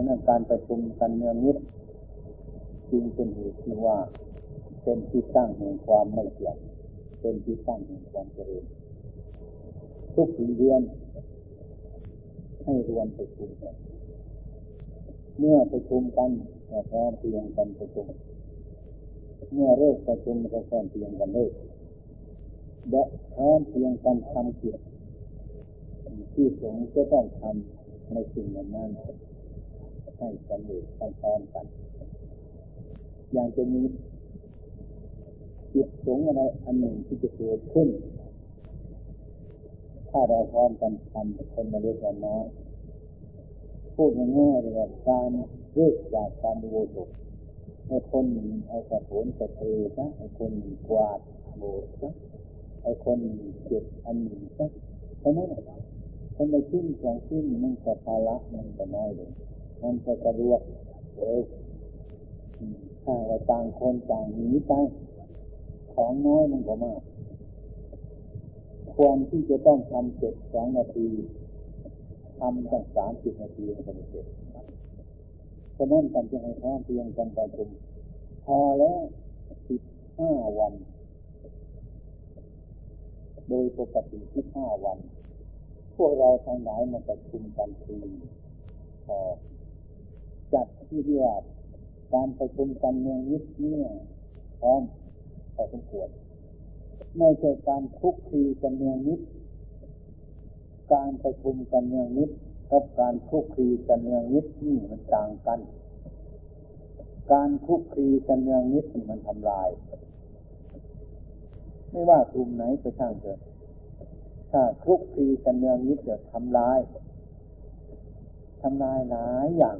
ะนั้นการประชุมกันเนืองนิดจึงเป็นเหตุที่ว่าเป็นที่ตั้งแห่งความไม่เที่ยงเป็นที่ตั้งแห่งความเจริญทุกเดือน ให้รวมประชุมกันเมื่อประชุมกันก็พร้อมเพียงกันประชุม เมื่อเลิกประชุมก็พร้อมเพียงกันเลิกและพร้อมเพียงกันทำเกิจที่สงฆ์จะต้องทำในสิ่งนั้นนั้น ให้สำเร็จพร้อมกัน อย่างจะมีจิตสงอะไรอันหนึ่งที่จะเกิดขึ้น ถ้าเราพร้อมกันทำคนละเล็กละน้อยพูดง่ายๆเลยว่าการเลิกจากการโวตกให้คนเอากระโถนกระเทซะให้คนกวาดโบสซะให้คนเก็บอันหนึ่งซะเพราะนั้นคนในชิ้นสองชิ้นมันก็ภาระมันก็น้อยลง มันจะสะดวกเร็วถ้าเราต่างคนต่างหนีไป ของน้อยมันก็มากควรที่จะต้องทำเสร็จสองนาทีทำตั้งสามสิบนาทีมันก็ไม่เสร็จฉะนั้นการจะให้พร้อมเพียงกันประชุมพอแล้วสิบห้าวัน โดยปกติสิบห้าวัน พวกเราทั้งหลายมาประชุมกันทีพอ จัดที่เรียกการประชุมกันเมืองนิดเนี่ยพร้อมพอสมควรไม่ใช่การคุกคีกันเมืองนิดการประชุมกันเมืองนิดกับการคุกคีกันเมืองนิดนี่มันต่างกัน การคุกคีกันเมืองนิดนี่มันทำลาย ไม่ว่ากลุ่มไหนไปช่างเถอะถ้าคุกคีกันเมืองนิดจะทำลายทำลายหลายอย่าง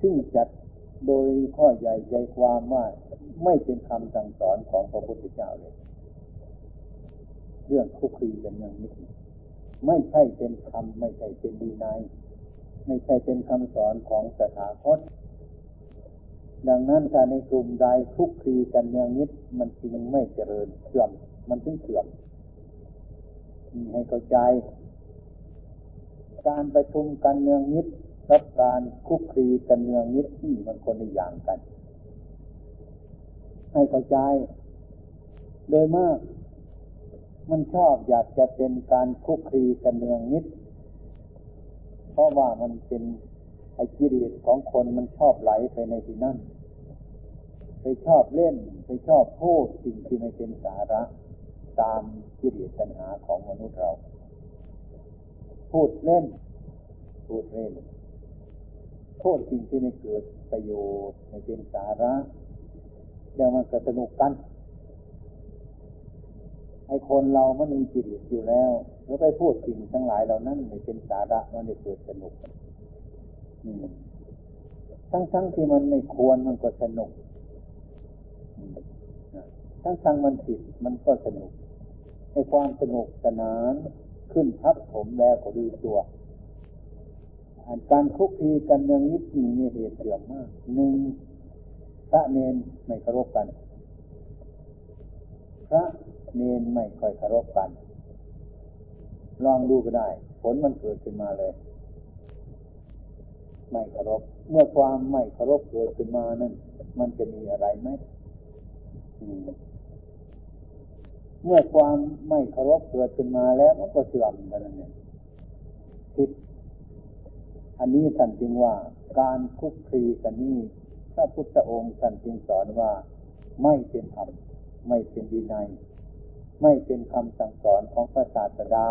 ซึ่งจัดโดยข้อใหญ่ใจความว่าไม่เป็นคำสั่งสอนของพระพุทธเจ้าเลย เรื่องคุกคีกันเมืองนิดไม่ใช่เป็นคำไม่ใช่เป็นดีนายไม่ใช่เป็นคำสอนของสถาคต ดังนั้นถ้าในกลุ่มใดคุกคีกันเนืองนิด มันจึงไม่เจริญเสื่อม มันถึงเสื่อมมีให้เข้าใจ การประชุมกันเนืองนิด กับการคุกคีกันเนืองนิดที่มันคนในอย่างกัน ให้เข้าใจ โดยมาก มันชอบอยากจะเป็นการคุกคีกันเนืองนิด เพราะว่ามันเป็นไอ้กิเลสของคนมันชอบไหลไปในที่นั่นไปชอบเล่นไปชอบพูดสิ่งที่ไม่เป็นสาระตามกิเลสตัณหาของมนุษย์เรา พูดเล่น พูดเล่น พูดสิ่งที่ไม่เกิดประโยชน์ไม่เป็นสาระแล้วมันก็สนุกกันไอ้คนเรามันมีจิตอยู่แล้วแล้วไปพูดสิ่งทั้งหลายเหล่านั้นไม่เป็นสาระมันไม่เกิดสนุกทั้งทั้งที่มันไม่ควรมันก็สนุกทั้งทั้งมันผิดมันก็สนุกในความสนุกสนานขึ้นทับผมแล้วก็ดูตัว การคุกคีกันเนืองนิดนี้มีเหตุเสื่อมมากหนึ่งพระเนนไม่เคารพกัน พระเนนไม่ค่อยเคารพกัน ลองดูก็ได้ ผลมันเกิดขึ้นมาเลย ไม่เคารพเมื่อความไม่เคารพเกิดขึ้นมานั้นมันจะมีอะไรไหมเมื่อความไม่เคารพเกิดขึ้นมาแล้วมันก็เสื่อมนั่นเองผิด อันนี้ท่านจึงว่าการคุกคีกันนี้พระพุทธองค์ท่านจึงสอนว่าไม่เป็นธรรมไม่เป็นดีในไม่เป็นคำสั่งสอนของพระศาสดา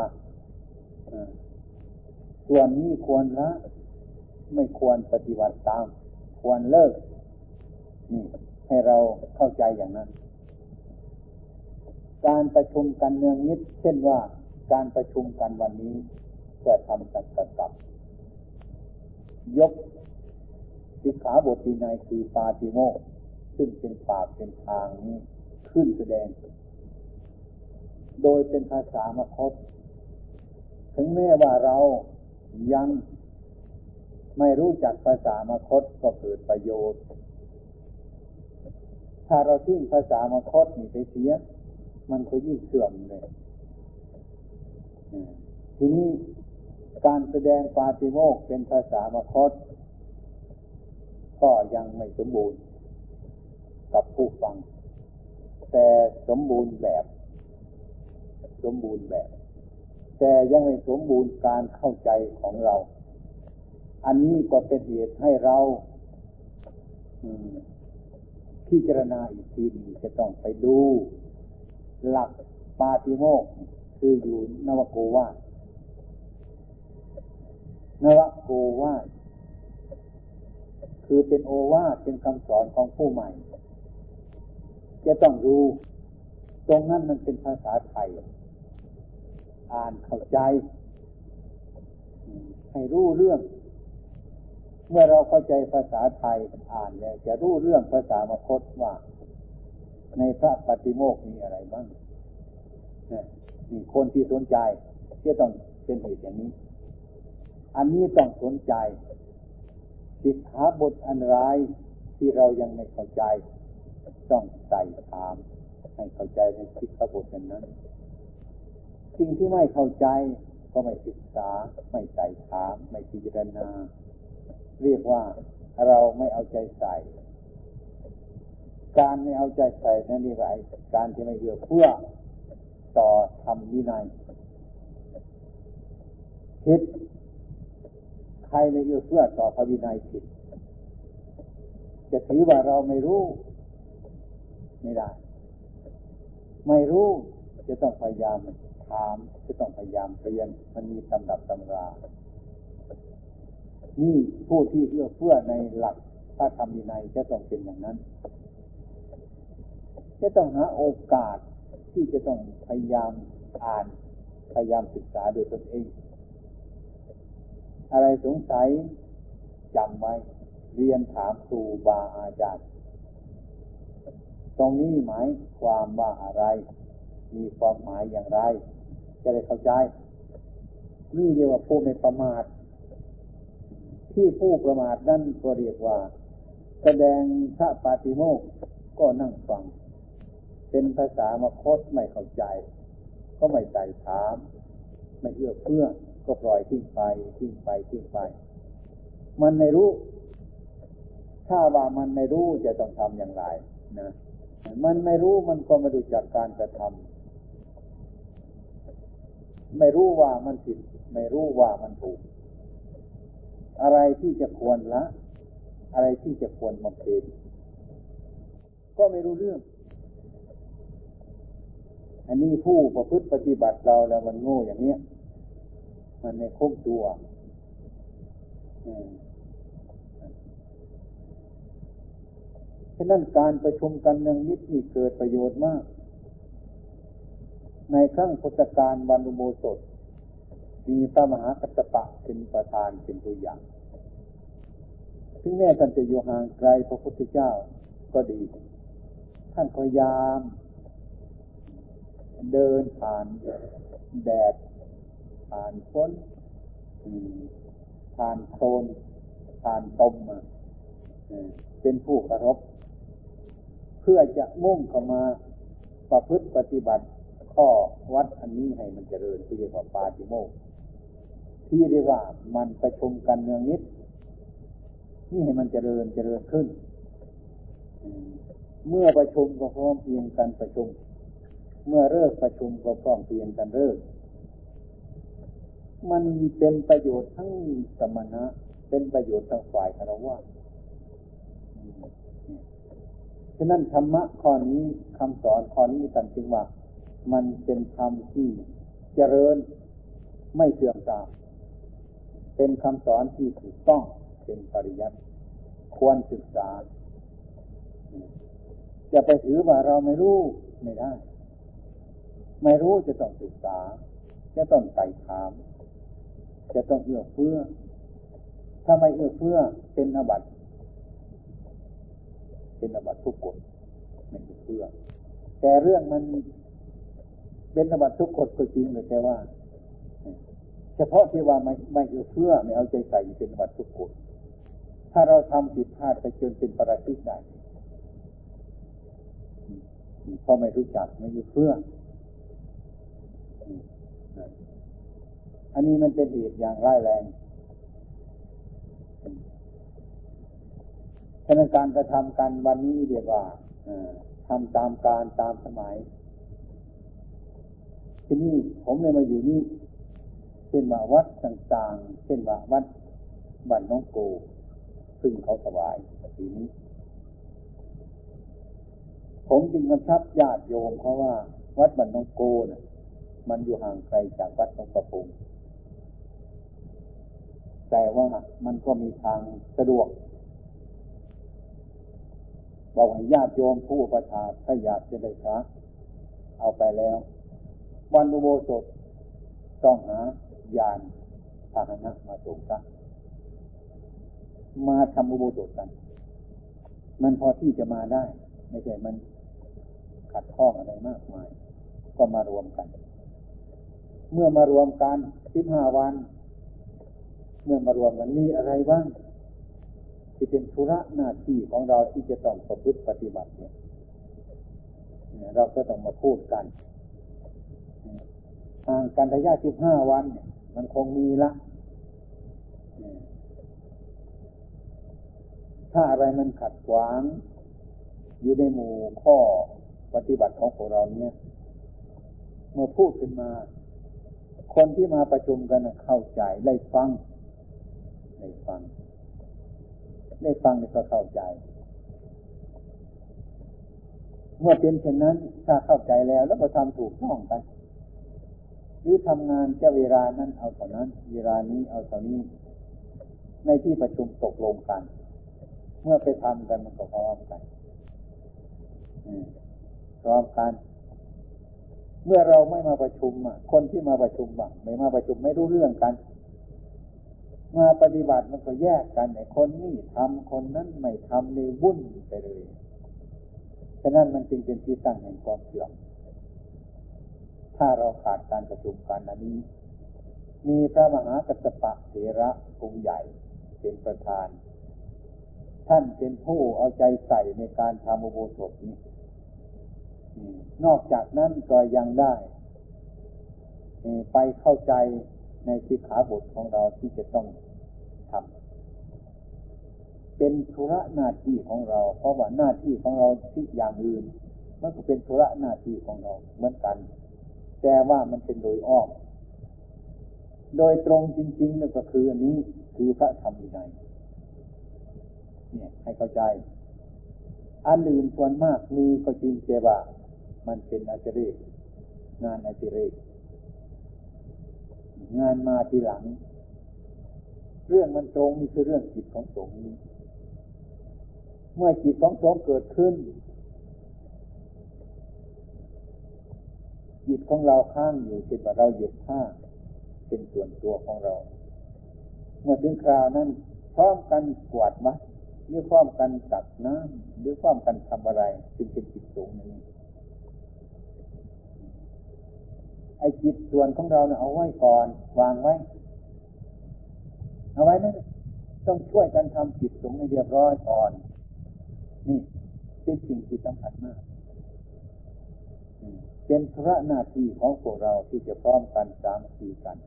ส่วนนี้ควรละไม่ควรปฏิบัติตาม ควรเลิก นี่ ให้เราเข้าใจอย่างนั้น การประชุมกันเนืองนิด เช่นว่าการประชุมกันวันนี้เพื่อทำสังกักับ ยกสิกขาบทที่ในคือปาติโมกซึ่งเป็นปากเป็นทางนี้ขึ้นแสดง โดยเป็นภาษามคต ถึงแม้ว่าเรายังไม่รู้จักภาษามคตก็เกิดประโยชน์ ถ้าเราทิ้งภาษามคตนี่ไปเสีย มันก็ยิ่งเสื่อมเลยทีนี้ การแสดงปาฏิโมกเป็นภาษามคต ก็ยังไม่สมบูรณ์ กับผู้ฟัง แต่สมบูรณ์แบบ สมบูรณ์แบบ แต่ยังไม่สมบูรณ์การเข้าใจของเรา อันนี้ก็เป็นเหตุให้เราพิจารณาอีกทีนึงจะต้องไปดู หลักปาติโมกคืออยู่นวโกวาส นวโกวาสคือเป็นโอวาสเป็นคำสอนของผู้ใหม่ จะต้องรู้ ตรงนั้นมันเป็นภาษาไทย อ่านเข้าใจ ให้รู้เรื่อง เมื่อเราเข้าใจภาษาไทยอ่านแล้วจะรู้เรื่องภาษามคตว่า ในพระปฏิโมกมีอะไรบ้างนี่คนที่สนใจจะต้องเป็นเหตุอย่างนี้ อันนี้ต้องสนใจสิกขาบทอันร้ายที่เรายังไม่เข้าใจ ต้องใส่ถาม ให้เข้าใจในสิกขาบทนั้น สิ่งที่ไม่เข้าใจก็ไม่ศึกษา ไม่ใส่ถาม ไม่พิจารณา เรียกว่าเราไม่เอาใจใส่ การไม่เอาใจใส่นั่นเรียกว่าการที่ไม่เอื้อเพื่อต่อธรรมวินัยผิด ใครไม่เอื้อเพื่อต่อพระวินัยผิด จะถือว่าเราไม่รู้ ไม่ได้ ไม่รู้จะต้องพยายามถาม จะต้องพยายามเรียน มันมีตำดับตำรา นี่ผู้ที่เอื้อเพื่อในหลักพระธรรมวินัยจะต้องเป็นอย่างนั้น จะต้องหาโอกาสที่จะต้องพยายามอ่าน พยายามศึกษาโดยตนเอง อะไรสงสัยจำไว้ เรียนถามครูบาอาจารย์ ตรงนี้หมายความว่าอะไร มีความหมายอย่างไร จะได้เข้าใจ นี่เรียกว่าผู้ไม่ประมาท ที่ผู้ประมาทนั่นก็เรียกว่า แสดงพระปาติโมกก็นั่งฟัง เป็นภาษามคตไม่เข้าใจ ก็ไม่ใจถาม ไม่เอื้อเพื่อ ก็ปล่อยทิ้งไปทิ้งไปทิ้งไป มันไม่รู้ ถ้าว่ามันไม่รู้จะต้องทำอย่างไรนะมันไม่รู้มันก็ไม่รู้จักการกระทำไม่รู้ว่ามันผิด ไม่รู้ว่ามันถูก อะไรที่จะควรละ อะไรที่จะควรบำเพ็ญก็ไม่รู้เรื่อง อันนี้ผู้ประพฤติปฏิบัติเราแล้วมันโง่อย่างเนี้ย มันไม่ครบตัวฉะนั้นการประชุมกันเนืองนิดนี่เกิดประโยชน์มาก ในครั้งพุทธกาลวันอุโบสถ มีพระมหากัตปะเป็นประธานเป็นตัวอย่างถึงแม้ท่านจะอยู่ห่างไกลพระพุทธเจ้าก็ดี ท่านพยายาม เดินผ่านแดด ผ่านฝนผ่านโคลนผ่านตมมาเป็นผู้กระทบเพื่อจะมุ่งเข้ามาประพฤติปฏิบัติ ข้อวัดอันนี้ให้มันเจริญที่เรียกว่าปาติโมกที่เรียกว่ามันประชุมกันเนืองนิด นี่ให้มันเจริญเจริญขึ้น เมื่อประชุมก็พร้อมเพียงกันประชุม เมื่อเลิกประชุมก็พร้อมเพียงกันเลิก มันเป็นประโยชน์ทั้งสมณะ เป็นประโยชน์ทั้งฝ่ายคารวะฉะนั้นธรรมะข้อนี้คำสอนข้อนี้ตันจึงว่า มันเป็นธรรมที่เจริญไม่เสื่อมตาม เป็นคำสอนที่ถูกต้องเป็นปริยัติควรศึกษาจะไปถือว่าเราไม่รู้ไม่ได้ ไม่รู้จะต้องศึกษา จะต้องไต่ถาม จะต้องเอื้อเฟื้อ ถ้าไม่เอื้อเฟื้อเป็นอบัตเป็นอบัตทุกกฎไม่เอื้อเฟื้อ แต่เรื่องมันเป็นอบัตทุกกฎก็จริงเลยแต่ว่า เฉพาะที่ว่าไม่ไม่เอื้อเฟื้อไม่เอาใจใส่เป็นอบัตทุกกฎถ้าเราทำผิดพลาดไปจนเป็นปราชิกได้เพราะไม่รู้จักไม่เอื้อเฟื้อ อันนี้มันเป็นเหตุอย่างร้ายแรงฉะนั้นการกระทำกันวันนี้เรียกว่าทำตามการตามสมัย ที่นี่ผมเลยมาอยู่นี่เช่นว่าวัดต่างๆ เช่นว่าวัดบ้านน้องโก ซึ่งเขาสบายปีนี้ ผมจึงกำชับญาติโยมเขาว่า วัดบ้านน้องโกนะ่ะมันอยู่ห่างไกลจากวัดตองประพุง แต่ว่ามันก็มีทางสะดวกบอกให้ญาติโยมผู้ประทาถ้าอยากจะได้พระเอาไปแล้ว วันอุโบสถต้องหายานพาหนะมาส่งพระมาทำอุโบสถกัน มันพอที่จะมาได้ ไม่ใช่มันขัดข้องอะไรมากมาย ก็มารวมกัน เมื่อมารวมกันสิบห้าวัน เมื่อมารวมมันมีอะไรบ้าง ที่เป็นธุระหน้าที่ของเราที่จะต้องประพฤติปฏิบัติเนี่ยเราก็ต้องมาพูดกันห่างกันระยะสิบห้าวันเนี่ยมันคงมีละถ้าอะไรมันขัดขวาง อยู่ในหมู่ข้อปฏิบัติของพวกเราเนี่ย เมื่อพูดขึ้นมา คนที่มาประชุมกันเข้าใจได้ฟัง ได้ฟัง ได้ฟังก็เข้าใจ เมื่อเป็นเช่นนั้น ถ้าเข้าใจแล้ว แล้วก็ทำถูกต้องไป หรือทำงานเจะเวลานั้นเอาเท่านั้น เวลานี้เอาเท่านี้ ในที่ประชุมตกลงกัน เมื่อไปทำกันมันก็พร้อมกันพร้อมกันเมื่อเราไม่มาประชุมอะคนที่มาประชุมบ้างไม่มาประชุมไม่รู้เรื่องกัน มาปฏิบัติมันก็แยกกันไอ้คนนี้ทำคนนั้นไม่ทำเลยวุ่นไปเลยฉะนั้นมันจึงเป็นที่ตั้งแห่งความเสื่อม ถ้าเราขาดการประชุมกันอันนี้ มีพระมหากัสปะเถระองค์ใหญ่เป็นประธาน ท่านเป็นผู้เอาใจใส่ในการทำอุโบสถนี้นอกจากนั้นก็ยังได้ ไปเข้าใจ ในสิกขาบทของเราที่จะต้องทำเป็นธุระหน้าที่ของเรา เพราะว่าหน้าที่ของเราที่อย่างอื่นมันก็เป็นธุระหน้าที่ของเราเหมือนกัน แต่ว่ามันเป็นโดยอ้อมโดยตรงจริงๆนั่นก็คืออันนี้คือพระธรรมวินัยเนี่ยให้เข้าใจ อันอื่นส่วนมากมีก็จริงแต่ว่า มันเป็นอาจริยงานอาจริย งานมาทีหลัง เรื่องมันตรงนี่คือเรื่องจิตของสงฆ์เมื่อจิตของสงฆ์เกิดขึ้น จิตของเราข้างอยู่เป็นว่าเราเหยียบผ้าเป็นส่วนตัวของเรา เมื่อถึงคราวนั้นพร้อมกันกวาดมัดหรือพร้อมกันตักน้ำหรือพร้อมกันทำอะไรจึงเป็นจิตสูงนี้ ไอ้จิตส่วนของเราเนี่ยเอาไว้ก่อนวางไว้ เอาไว้นั่นต้องช่วยกันทำจิตสงให้เรียบร้อยก่อน นี่เป็นสิ่งที่สำคัญมากเป็นพระหน้าที่ของพวกเราที่จะพร้อมกันสามสี่กัน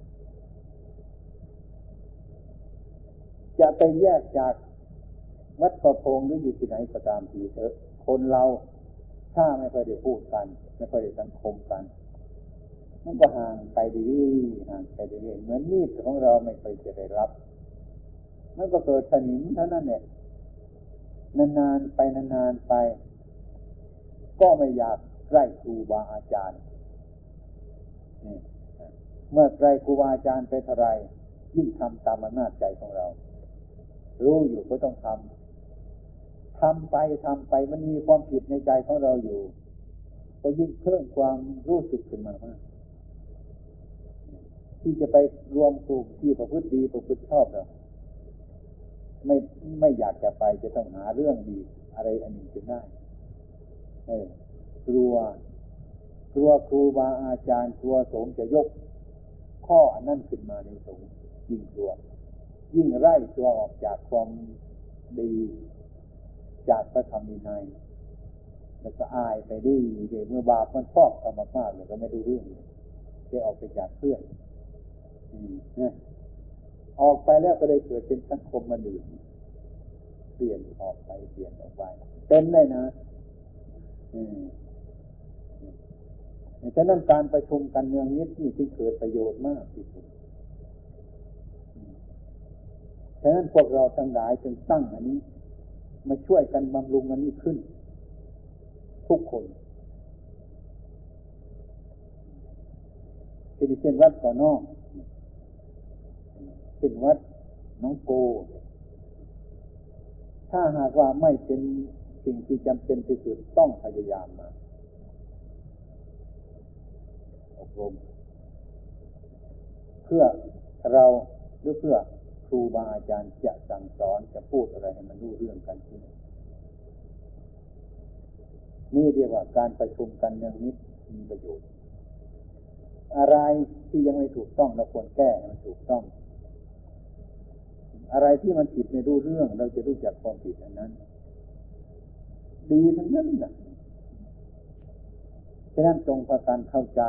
จะไปแยกจากวัดประพงหรืออยู่ที่ไหนก็ตามทีเถอะ คนเราถ้าไม่ค่อยได้พูดกัน ไม่ค่อยได้สังคมกัน มันก็ห่างไปดีห่างไปเรื่อยเหมือนมีดของเราไม่เคยจะได้รับ มันก็เกิดสนิมเท่านั้นเนี่ยนานๆไปนานๆไป ก็ไม่อยากใกล้ครูบาอาจารย์เมื่อใกล้ครูบาอาจารย์ไปเท่าไรยิ่งทำตามอำนาจใจของเรา รู้อยู่ก็ต้องทำทำไปทำไปมันมีความผิดในใจของเราอยู่ ก็ยิ่งเพิ่มความรู้สึกขึ้นมามาก ที่จะไปรวมกลุ่มที่ประพฤติดีประพฤติชอบเราไม่ไม่อยากจะไปจะต้องหาเรื่องดีอะไรอันหนึ่งจนได้เออกลัวกลัวครูบาอาจารย์กลัวสงจะยก ข้ออันนั้นขึ้นมาในสงยิ่งกลัว ยิ่งไล่ตัวออกจากความดีจากพระธรรมวินัยแล้วก็อายไปดีเมื่อบาปมันฟอกเข้ามากๆเลยก็ไม่ดูเรื่องเลยจะออกไปจากเพื่อน ออกไปแล้วก็ได้เกิดเป็นสังคมมาดื่นเปลี่ยนออกไปเปลี่ยนออกไปเต็มเลยนะอืมฉะนั้นการประชุมกันเมืองนี้ที่เกิดประโยชน์มากที่สุดฉะนั้นพวกเราทั้งหลายจึงตั้งอันนี้ มาช่วยกันบำรุงอันนี้ขึ้น ทุกคนเช่นวัดก่อนอก เช่นวัดน้องโก ถ้าหากว่าไม่เป็นสิ่งที่จำเป็นที่สุดต้องพยายามมาอบรมเพื่อเราหรือเพื่อครูบาอาจารย์จะสั่งสอนจะพูดอะไรให้มันรู้เรื่องกันที่นี่เรียกว่าการประชุมกันอย่างนี้มีประโยชน์ อะไรที่ยังไม่ถูกต้องเราควรแก้ให้มันถูกต้อง อะไรที่มันผิดไม่รู้เรื่อง เราจะรู้จักความผิดอันนั้น ดีทั้งนั้นนะฉะนั้นจงประการเข้าใจ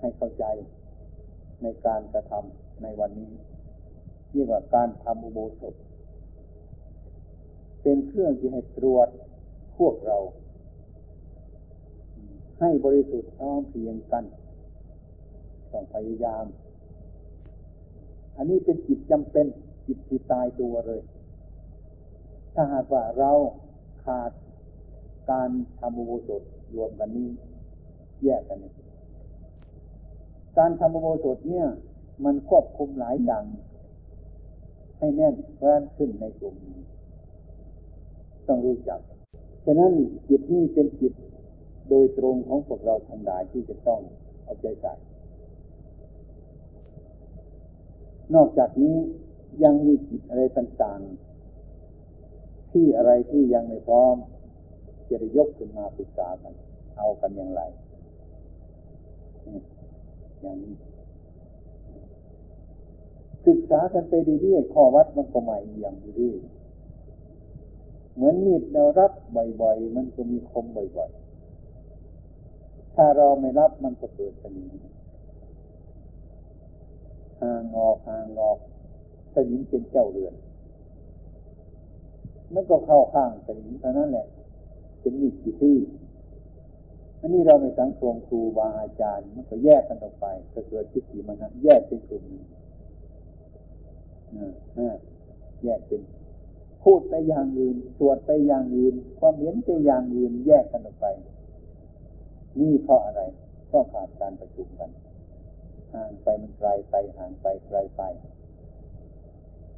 ให้เข้าใจในการกระทำในวันนี้เรียกว่าการทำอุโบสถ เป็นเครื่องที่ให้ตรวจพวกเรา ให้บริสุทธิ์พร้อมเพียงกันต้องพยายาม อันนี้เป็นจิตจำเป็นจิตที่ตายตัวเลย ถ้าหากว่าเราขาดการทำอุโบสถรวมกันนี้ แยกกันนี้การทำอุโบสถเนี่ย มันควบคุมหลายอย่าง ให้แน่นแฟ้นขึ้นในกลุ่มนี้ต้องรู้จัก ฉะนั้นจิตนี้เป็นจิตโดยตรงของพวกเราทั้งหลายที่จะต้องเอาใจใส่ นอกจากนี้ยังมีจิตอะไรต่างๆ ที่อะไรที่ยังไม่พร้อม จะได้ยกขึ้นมาปรึกษากัน เอากันอย่างไร อย่างนี้ศึกษากันไปเรื่อยๆข้อวัดมันก็ใหม่อย่างเรื่อยเหมือนมีดเรารับบ่อยๆ มันก็มีคมบ่อยๆ ถ้าเราไม่รับมันก็เกิดสนิม ห่างออกห่างออกสนิมเป็นเจ้าเรือนมันก็เข้าข้างสนิมเท่านั้นแหละ เป็นมีดที่ทื่ออันนี้เราไม่สังคมครูบาอาจารย์มันก็แยกกันออกไปก็เกิดทิฏฐิมันนะแยกเป็นกลุ่มแยกเป็น พูดไปอย่างอื่นสวดไปอย่างอื่น ความเห็นไปอย่างอื่น แยกกันออกไป นี่เพราะอะไรเพราะขาดการประชุมกัน ห่างไปมันไกลไปห่างไปไกลไป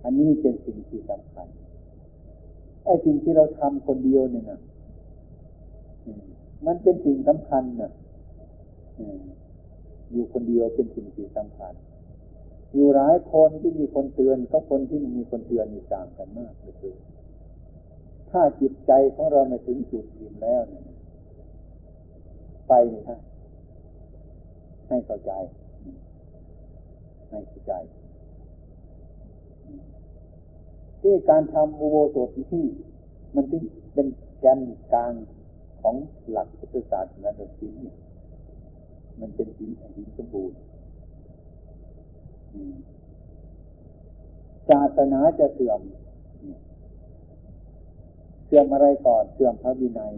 อันนี้เป็นสิ่งที่สำคัญไอ้สิ่งที่เราทำคนเดียวเนี่ยนะมันเป็นสิ่งสำคัญนะอยู่คนเดียวเป็นสิ่งที่สำคัญ อยู่หลายคนที่มีคนเตือนก็คนที่มีคนเตือนมีต่างกันมากเลยถ้าจิตใจของเราไม่ถึงจุดอิ่มแล้วเนี่ยไปนี่ฮะให้เข้าใจ ให้เข้าใจที่การทำอุโบสถที่ มันที่เป็นแกนกลางของหลักพุทธศาสนาเป็นศีลมันเป็นศีลแห่งศีลสมบูรณ์ศาสนาจะเสื่อม เสื่อมอะไรก่อน เสื่อมพระวินัย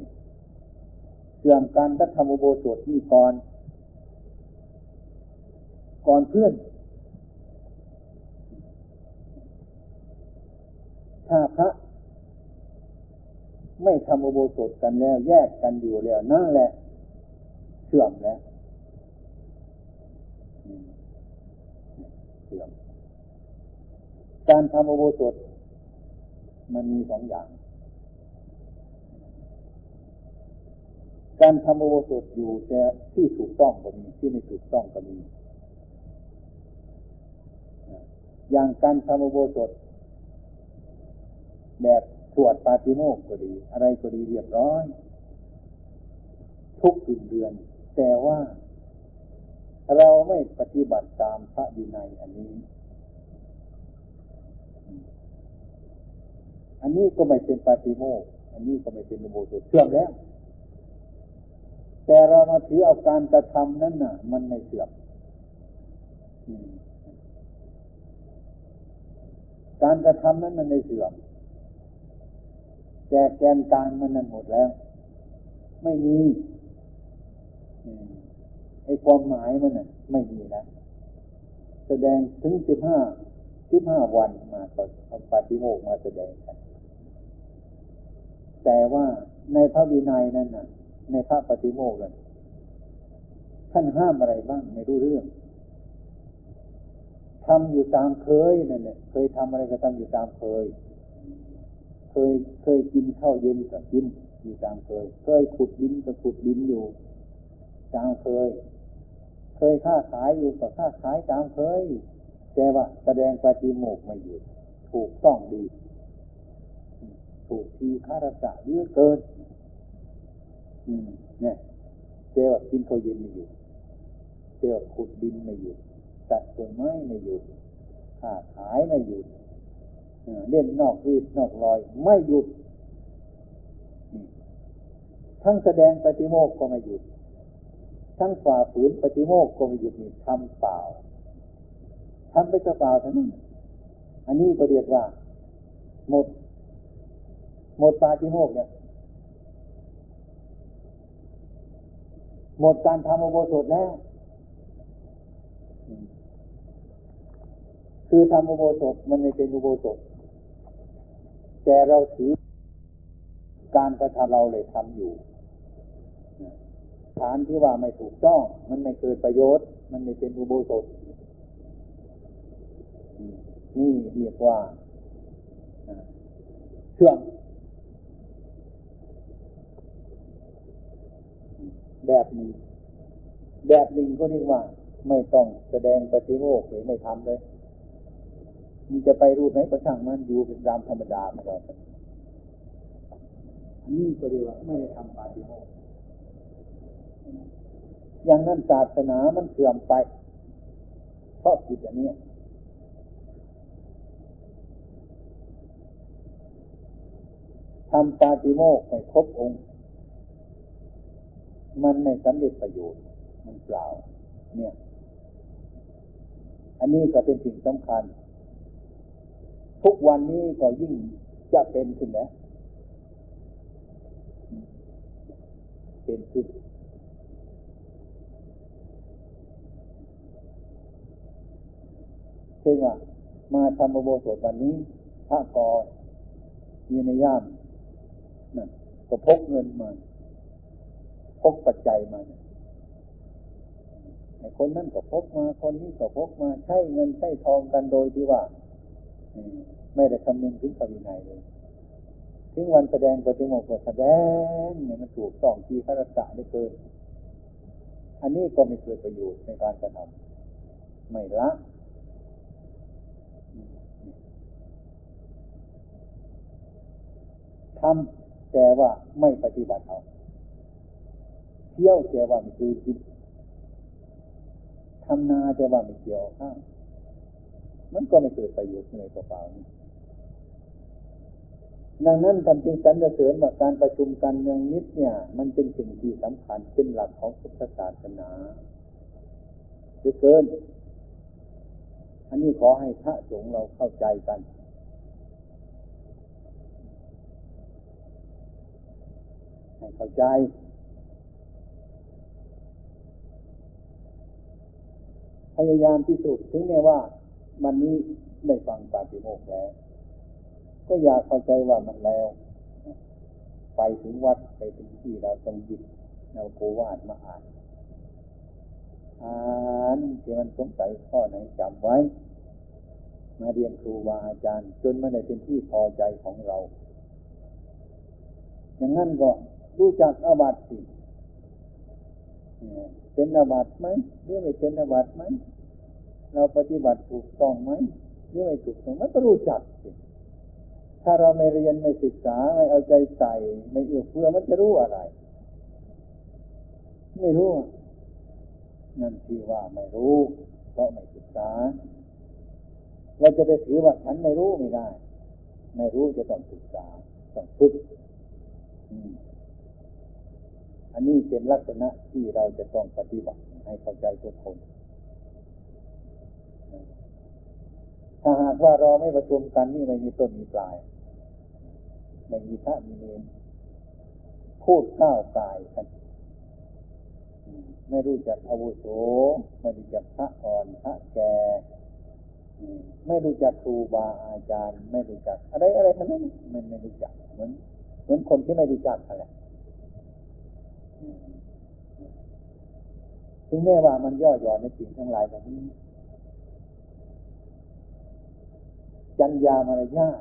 เสื่อมการรัฐธรรมโบสถที่ก่อน ก่อนเพื่อน ถ้าพระ ไม่ทำอุโบสถกันแล้ว แยกกันอยู่แล้วนั่นแหละเสื่อมแล้วเสื่อม การทำอุโบสถ มันมีสองอย่าง การทำอุโบสถอยู่แต่ที่ถูกต้องก็มีที่ไม่ถูกต้องก็มีอย่างการทำอุโบสถ แบบสวดปาติโมกก็ดี อะไรก็ดีเรียบร้อย ทุกเดือน แต่ว่าเราไม่ปฏิบัติตามพระดีนัยอันนี้ อันนี้ก็ไม่เป็นปาติโมก อันนี้ก็ไม่เป็นโมโสเชื่อมแล้ว แต่เรามาถือเอาการกระทำนั้นน่ะ มันไม่เสื่อมการกระทำนั้นมันไม่เสื่อม แจกแกนกลางมันนั้นหมดแล้ว ไม่มีไอ้ความหมายมันน่ะ ไม่มีนะแสดงถึงสิบห้าสิบห้าวันมาต่อปฏิโมกมาแสดงกัน แต่ว่าในพระวินัยนั้นน่ะ ในพระปฏิโมกข์นั้นท่านห้ามอะไรบ้างไม่รู้เรื่องทำอยู่ตามเคยนั่นแหละเคยทำอะไรก็ทำอยู่ตามเคย เคยเคยกินข้าวเย็นก็กินอยู่ตามเคย เคยขุดดินก็ขุดดินอยู่ตามเคย เคยค้าขายอยู่ก็ค้าขายตามเคย แต่ว่าแสดงปฏิโมกไม่หยุดถูกต้องดี ถูกทีฆารกะเยอะเกิน อืม เนี่ยเจ้ากินข้าวเย็นไม่หยุดเจ้าขุดดินไม่หยุดตัดต้นไม้ไม่หยุดค้าขายไม่หยุด เล่นนอกรีดนอกรอย ไม่หยุด ทั้งแสดงปฏิโมกก็ไม่หยุด ทั้งฝ่าฝืนปฏิโมกก็ไม่หยุดนี่ทำเปล่าทำไปเปล่าทั้งนั้นอันนี้ก็เรียกว่า หมด หมดปาฏิโมกเนี่ยหมดการทำอโบสถแล้ว คือทำอโบสถมันไม่เป็นอุโบสถ แต่เราถือการกระทำเราเลยทำอยู่ฐานที่ว่าไม่ถูกต้อง มันไม่เกิดประโยชน์ มันไม่เป็นอุโบสถนี่เรียกว่าเชื่อมแบบนี้ แบบหนึ่งก็เรียกว่า ไม่ต้องแสดงปฏิโมกข์หรือไม่ทำเลย มันจะไปรูปไหนก็ช่างมันอยู่เป็นตามธรรมดามาแล้วนี่ก็เรียกว่าไม่ได้ทำปาฏิโมกข์อย่างนั้นศาสนามันเสื่อมไป เพราะผิดอันนี้ทำปาฏิโมกข์ไปครบองค์ มันไม่สำเร็จประโยชน์ มันเปล่า เนี่ย อันนี้ก็เป็นสิ่งสำคัญ ทุกวันนี้ก็ยิ่งจะเป็นขึ้นแล้วเป็นขึ้นเช่นว่ามาทำโบสถวันนี้ พระกรอยู่ในย่ามนั่นก็พกเงินมา พกปัจจัยมาคนนั้นก็พกมา คนนี้ก็พกมา ใช้เงินใช้ทองกันโดยที่ว่า ไม่ได้คำนึงถึงปรินัยเลยถึงวันแสดงปฏิโมกข์แสดงเนี่ยมันถูกต้องทีพระรักษาได้เกินอันนี้ก็ไม่เกิดประโยชน์ในการกระทำไม่ละทำแต่ว่าไม่ปฏิบัติเอาเที่ยวแต่ว่าไม่คือกินทำนาแต่ว่าไม่เกี่ยวข้าง มันก็ไม่เกิดประโยชน์ในกระเป๋านี้ดังนั้นท่านจึงสรรเสริญว่าการประชุมกันเมืองนิดเนี่ย มันเป็นสิ่งที่สำคัญเป็นหลักของพุทธศาสนาจะเกิน อันนี้ขอให้พระสงฆ์เราเข้าใจกัน ให้เข้าใจพยายามที่สุดถึงแม้ว่า วันนี้ได้ฟังปาฏิโมกข์แล้ว ก็อยากเข้าใจว่ามันแล้ว ไปถึงวัดไปถึงที่เราต้องหยิบเราโกวาดมาอ่านอ่านที่มันสงสัยข้อไหนจำไว้ มาเรียนครูบาอาจารย์ จนมาได้เป็นที่พอใจของเรา อย่างนั้นก็รู้จักอาบัติสิเป็นอาบัติไหมหรือไม่เป็นอาบัติไหม เราปฏิบัติถูกต้องไหมหรือไม่ถูกต้องมันก็รู้จักสิถ้าเราไม่เรียนไม่ศึกษาไม่เอาใจใส่ ไม่เอื้อเฟื้อมันจะรู้อะไร ไม่รู้นั่นคือว่าไม่รู้เพราะไม่ศึกษาเราจะไปถือว่าฉันไม่รู้ไม่ได้ ไม่รู้จะต้องศึกษาต้องฝึกอันนี้เป็นลักษณะที่เราจะต้องปฏิบัติให้เข้าใจทุกคน ถ้าหากว่าเราไม่ประชุมกันนี่ไม่มีต้นมีปลายไม่มีพระมีเนรพูดก้าวกายกันไม่รู้จักอาวุโสไม่รู้จักพระอ่อนพระแก่ไม่รู้จักครูบาอาจารย์ ไม่รู้จัก อะไรอะไรทั้งนั้นมันไม่รู้จักเหมือนเหมือนคนที่ไม่รู้จักอะไรถึงแม้ว่ามันย่อหย่อนในสิ่งทั้งหลายแบบนี้ จัญญามารยาท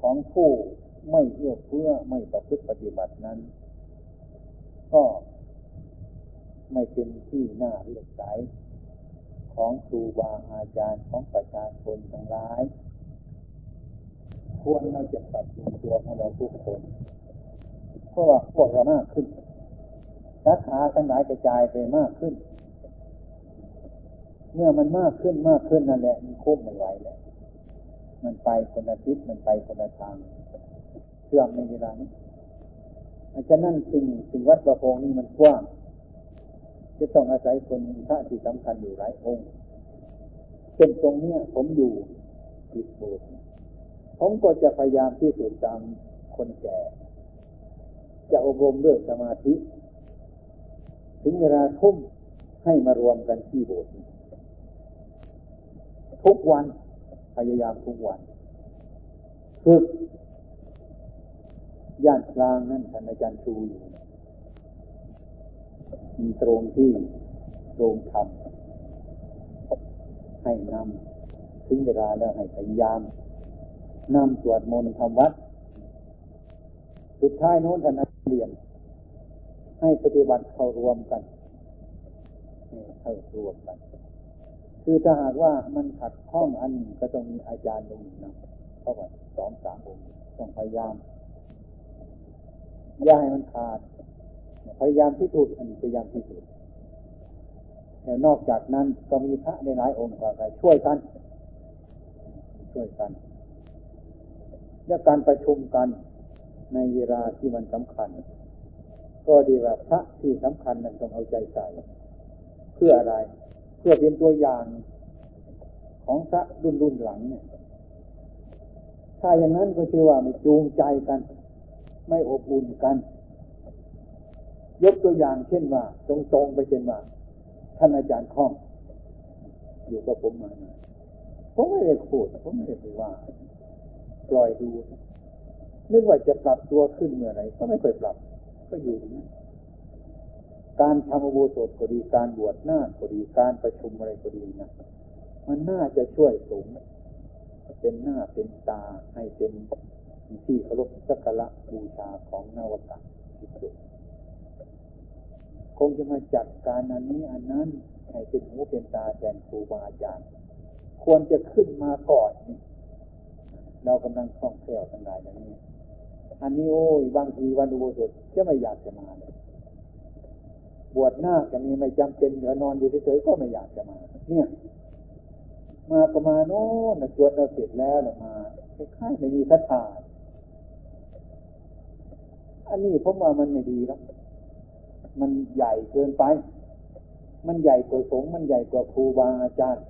ของผู้ไม่เอื้อเฟื้อไม่ประพฤติปฏิบัตินั้น ก็ไม่เป็นที่น่าเลือกใสของครูบาอาจารย์ของประชาชนทั้งหลาย ควรเราจะปรับปรุงตัวของเราทุกคนเพราะว่าพวกเรามากขึ้นสาขาทั้งหลายกระจายไปมากขึ้น เมื่อมันมากขึ้นมากขึ้นนั่นแหละมันคุ้มไม่ไหวแล้วมันไปคนละทิศมันไปคนละทางเชื่อมในเวลานี้ฉะนั้นสิ่งสิ่งวัดประพงนี่มันกว้างจะต้องอาศัยคนพระที่สำคัญอยู่หลายองค์เช่นตรงเนี้ยผมอยู่ติดโบสถ์ผมก็จะพยายามที่สุดตามคนแก่ จะอบรมเรื่องสมาธิ ถึงเวลาทุ่มให้มารวมกันที่โบสถ์ ทุกวัน พยายามทุกวันฝึกย่านกลางนั่นท่านอาจารย์ชูอยู่มีตรงที่ตรงธรรมให้นำถึงเวลาแล้วให้พยายามนำสวดมนต์ทำวัด สุดท้ายโน้นท่านเรียนให้ปฏิบัติเข้ารวมกันเข้ารวมกัน คือถ้าหากว่ามันขัดข้องอันก็ต้องมีอาจารย์ลงนะเพราะว่าสองสามองค์ต้องพยายามอย่าให้มันขาด พยายามพิสูจน์อันพยายามพิสูจน์แต่นอกจากนั้นก็มีพระในหลายองค์ก็ช่วยกัน ช่วยกันและการประชุมกันในเวลาที่มันสำคัญ ก็ดีว่าพระที่สำคัญนั้นต้องเอาใจใส่เพื่ออะไร เพื่อเป็นตัวอย่างของพระรุ่นรุ่นหลังเนี่ย ถ้าอย่างนั้นก็ชื่อว่าไม่จูงใจกัน ไม่อบอุ่นกัน ยกตัวอย่างเช่นว่า ตรงๆไปเช่นว่าท่านอาจารย์ข้อง อยู่กับผมมาผมไม่ได้พูดผมไม่ได้ไปว่า ปล่อยดูนึกว่าจะปรับตัวขึ้นเมื่อไหร่ก็ไม่เคยปรับ ก็อยู่อย่างนี้ การทำอุโบสถก็ดีการบวชหน้าก็ดีการประชุมอะไรก็ดีนะมันน่าจะช่วยสูงเป็นหน้าเป็นตาให้เป็นที่เคารพสักการะบูชาของนาวกะที่สุดคงจะมาจัดการอันนี้อันนั้นให้เป็นหูเป็นตาแทนครูบาอาจารย์ควรจะขึ้นมาก่อนนี่เรากำลังท่องเที่ยวทั้งหลายอย่างนี้ อันนี้โอ้ยบางทีวันอุโบสถจะไม่อยากจะมาเลย บวชหน้าจะมีไม่จำเป็นเหนือนอนอยู่เฉยๆก็ไม่อยากจะมา เนี่ย มาก็มาโน่นจวดเราเสร็จแล้วมาคล้ายๆไม่มีศรัทธาอันนี้ผมว่ามันไม่ดีแล้วมันใหญ่เกินไป มันใหญ่กว่าสงฆ์มันใหญ่กว่าครูบาอาจารย์